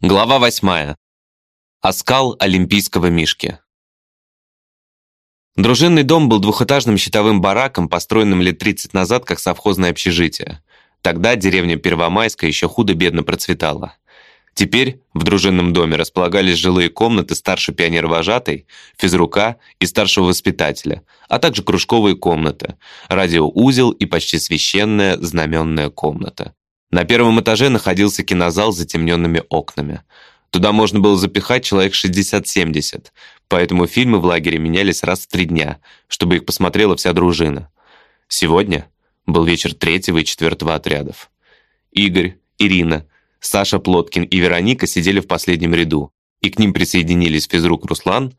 Глава восьмая. Оскал олимпийского мишки. Дружинный дом был двухэтажным щитовым бараком, построенным лет 30 назад как совхозное общежитие. Тогда деревня Первомайская еще худо-бедно процветала. Теперь в дружинном доме располагались жилые комнаты старшей пионер-вожатой, физрука и старшего воспитателя, а также кружковые комнаты, радиоузел и почти священная знаменная комната. На первом этаже находился кинозал с затемненными окнами. Туда можно было запихать человек 60-70, поэтому фильмы в лагере менялись раз в три дня, чтобы их посмотрела вся дружина. Сегодня был вечер третьего и четвертого отрядов. Игорь, Ирина, Саша Плоткин и Вероника сидели в последнем ряду, и к ним присоединились физрук Руслан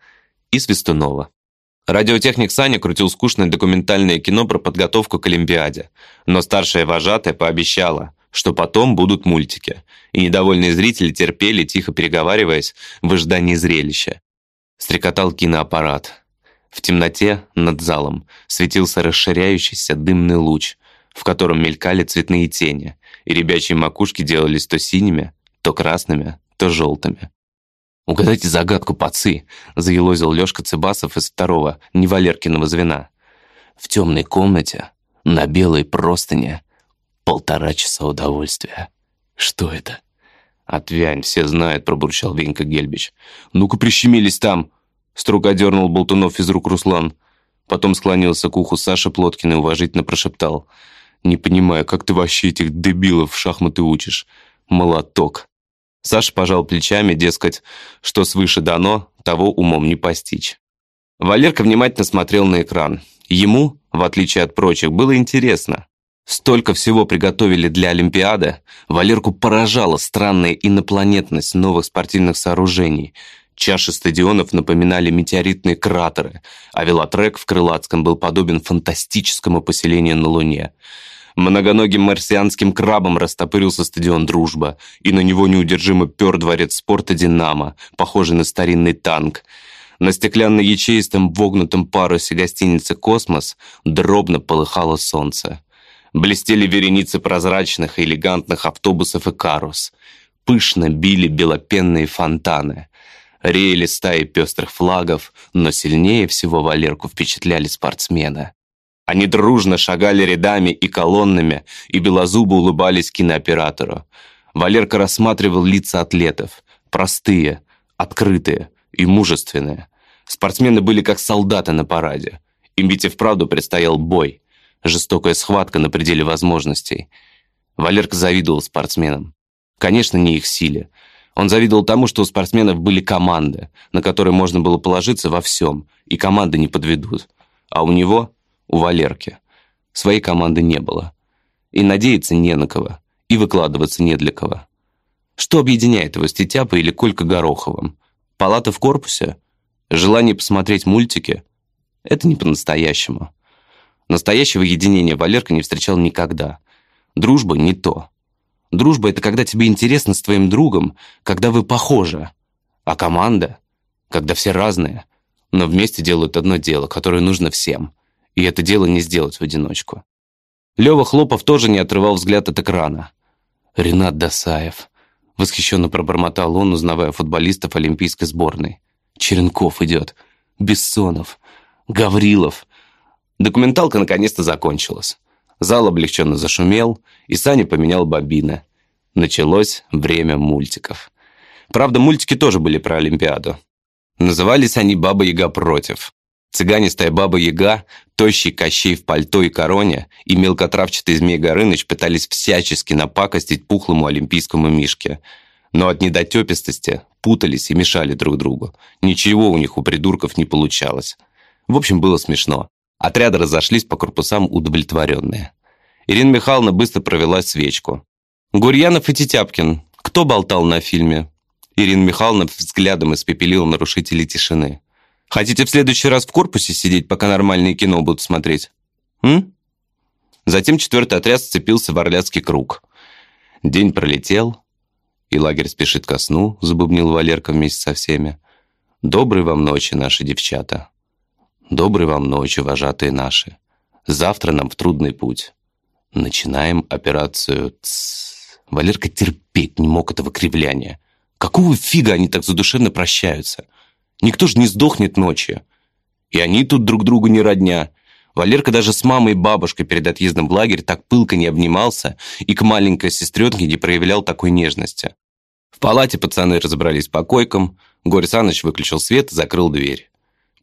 и Свистунова. Радиотехник Саня крутил скучное документальное кино про подготовку к Олимпиаде, но старшая вожатая пообещала, что потом будут мультики, и недовольные зрители терпели, тихо переговариваясь, в ожидании зрелища. Стрекотал киноаппарат. В темноте над залом светился расширяющийся дымный луч, в котором мелькали цветные тени, и ребячьи макушки делались то синими, то красными, то желтыми. «Угадайте загадку, пацы!» — заелозил Лёшка Цыбасов из второго, невалеркиного звена. В темной комнате, на белой простыне, Полтора часа удовольствия. Что это? Отвянь, все знают, пробурчал Венька Гельбич. Ну-ка прищемились там. Строго дернул болтунов из рук Руслан. Потом склонился к уху Саши Плоткина и уважительно прошептал. «Не понимаю, как ты вообще этих дебилов в шахматы учишь? Молоток!» Саша пожал плечами, дескать, что свыше дано, того умом не постичь. Валерка внимательно смотрел на экран. Ему, в отличие от прочих, было интересно. Столько всего приготовили для Олимпиады. Валерку поражала странная инопланетность новых спортивных сооружений. Чаши стадионов напоминали метеоритные кратеры, а велотрек в Крылатском был подобен фантастическому поселению на Луне. Многоногим марсианским крабом растопырился стадион «Дружба», и на него неудержимо пер дворец спорта «Динамо», похожий на старинный танк. На стеклянно-ячеистом вогнутом парусе гостиницы «Космос» дробно полыхало солнце. Блестели вереницы прозрачных и элегантных автобусов и карус. Пышно били белопенные фонтаны. Реяли стаи пестрых флагов, но сильнее всего Валерку впечатляли спортсмены. Они дружно шагали рядами и колоннами, и белозубо улыбались кинооператору. Валерка рассматривал лица атлетов. Простые, открытые и мужественные. Спортсмены были как солдаты на параде. Им ведь и вправду предстоял бой жестокая схватка на пределе возможностей. Валерка завидовал спортсменам. Конечно, не их силе. Он завидовал тому, что у спортсменов были команды, на которые можно было положиться во всем, и команды не подведут. А у него, у Валерки, своей команды не было. И надеяться не на кого, и выкладываться не для кого. Что объединяет его с Тетяпой или Колька Гороховым? Палата в корпусе? Желание посмотреть мультики? Это не по-настоящему. Настоящего единения Валерка не встречал никогда. Дружба не то. Дружба — это когда тебе интересно с твоим другом, когда вы похожи. А команда — когда все разные, но вместе делают одно дело, которое нужно всем. И это дело не сделать в одиночку. Лёва Хлопов тоже не отрывал взгляд от экрана. «Ренат Досаев», — восхищенно пробормотал он, узнавая футболистов олимпийской сборной. «Черенков идет, Бессонов, Гаврилов, Документалка наконец-то закончилась. Зал облегченно зашумел, и Саня поменял бобины. Началось время мультиков. Правда, мультики тоже были про Олимпиаду. Назывались они «Баба-Яга против». Цыганистая Баба-Яга, тощий Кощей в пальто и короне и мелкотравчатый Змей Горыныч пытались всячески напакостить пухлому олимпийскому мишке. Но от недотепистости путались и мешали друг другу. Ничего у них у придурков не получалось. В общем, было смешно. Отряды разошлись по корпусам удовлетворенные. Ирина Михайловна быстро провела свечку. «Гурьянов и Тетяпкин. Кто болтал на фильме?» Ирина Михайловна взглядом испепелила нарушителей тишины. «Хотите в следующий раз в корпусе сидеть, пока нормальные кино будут смотреть?» «М?» Затем четвертый отряд сцепился в Орляцкий круг. День пролетел, и лагерь спешит ко сну, забубнил Валерка вместе со всеми. «Доброй вам ночи, наши девчата!» Доброй вам ночи, вожатые наши. Завтра нам в трудный путь. Начинаем операцию. Валерка терпеть не мог этого кривляния. Какого фига они так задушевно прощаются? Никто же не сдохнет ночью. И они тут друг другу не родня. Валерка даже с мамой и бабушкой перед отъездом в лагерь так пылко не обнимался и к маленькой сестренке не проявлял такой нежности. В палате пацаны разобрались по койкам, Горь Саныч выключил свет и закрыл дверь.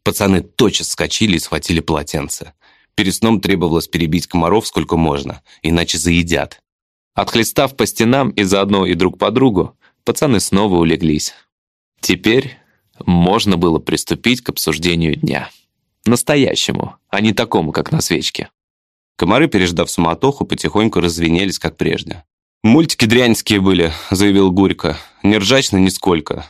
Пацаны тотчас вскочили и схватили полотенце. Перед сном требовалось перебить комаров сколько можно, иначе заедят. Отхлестав по стенам и заодно и друг по другу, пацаны снова улеглись. Теперь можно было приступить к обсуждению дня. Настоящему, а не такому, как на свечке. Комары, переждав суматоху, потихоньку развенелись, как прежде. «Мультики дряньские были», — заявил Гурько. «Не ржачно нисколько».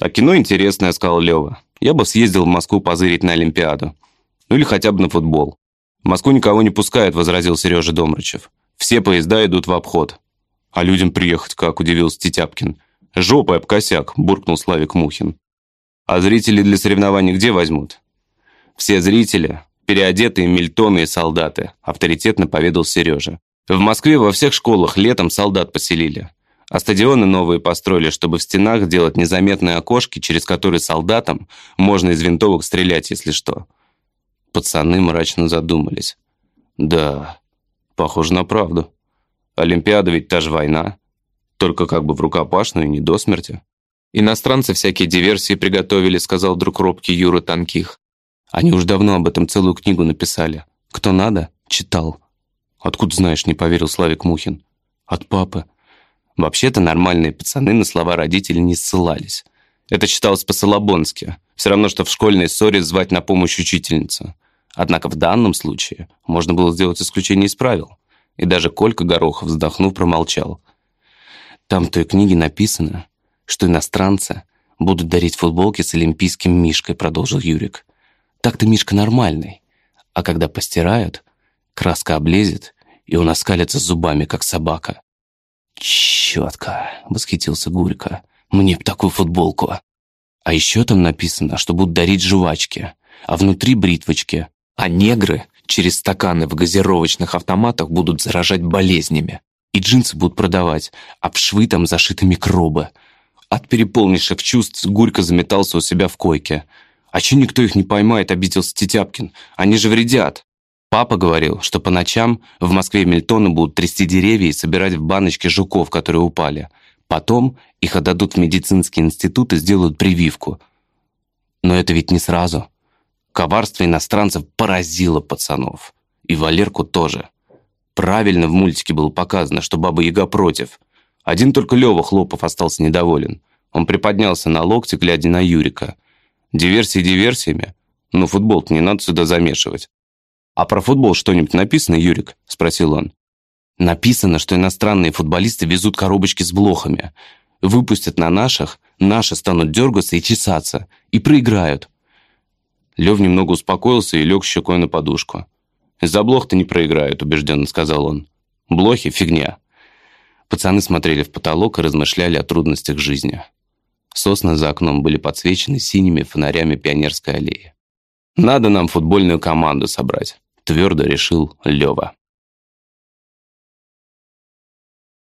«А кино интересное», — сказал Лёва. «Я бы съездил в Москву позырить на Олимпиаду. Ну или хотя бы на футбол». «В Москву никого не пускают», — возразил Сережа Домрачев. «Все поезда идут в обход». «А людям приехать как?» — удивился Тетяпкин. «Жопой об косяк», — буркнул Славик Мухин. «А зрители для соревнований где возьмут?» «Все зрители — переодетые мильтоны и солдаты», — авторитетно поведал Сережа. «В Москве во всех школах летом солдат поселили. А стадионы новые построили, чтобы в стенах делать незаметные окошки, через которые солдатам можно из винтовок стрелять, если что». Пацаны мрачно задумались. «Да, похоже на правду. Олимпиада ведь та же война, только как бы в рукопашную, не до смерти». «Иностранцы всякие диверсии приготовили», — сказал друг робкий Юра Танких. «Они уж давно об этом целую книгу написали. Кто надо, читал». «Откуда знаешь?» — не поверил Славик Мухин. «От папы». Вообще-то нормальные пацаны на слова родителей не ссылались. Это считалось по-салабонски. Все равно, что в школьной ссоре звать на помощь учительницу. Однако в данном случае можно было сделать исключение из правил. И даже Колька Горохов, вздохнув, промолчал. Там в той книге написано, что иностранцы будут дарить футболки с олимпийским мишкой, продолжил Юрик. Так-то мишка нормальный. А когда постирают, краска облезет, и он оскалится зубами, как собака. «Четко!» — восхитился Гурько. «Мне б такую футболку!» А еще там написано, что будут дарить жвачки, а внутри бритвочки. А негры через стаканы в газировочных автоматах будут заражать болезнями. И джинсы будут продавать, а в швы там зашиты микробы. От переполнивших чувств Гурько заметался у себя в койке. «А че никто их не поймает?» – обиделся Тетяпкин. «Они же вредят!» Папа говорил, что по ночам в Москве Мильтоны будут трясти деревья и собирать в баночки жуков, которые упали. Потом их отдадут в медицинский институт и сделают прививку. Но это ведь не сразу. Коварство иностранцев поразило пацанов. И Валерку тоже. Правильно в мультике было показано, что Баба Яга против. Один только Лёва Хлопов остался недоволен. Он приподнялся на локте, глядя на Юрика. Диверсии диверсиями, но футбол-то не надо сюда замешивать. «А про футбол что-нибудь написано, Юрик?» – спросил он. «Написано, что иностранные футболисты везут коробочки с блохами. Выпустят на наших, наши станут дергаться и чесаться. И проиграют». Лев немного успокоился и лег щекой на подушку. «Из-за блох-то не проиграют», — убежденно сказал он. «Блохи — фигня». Пацаны смотрели в потолок и размышляли о трудностях жизни. Сосны за окном были подсвечены синими фонарями пионерской аллеи. «Надо нам футбольную команду собрать», — твердо решил Лева.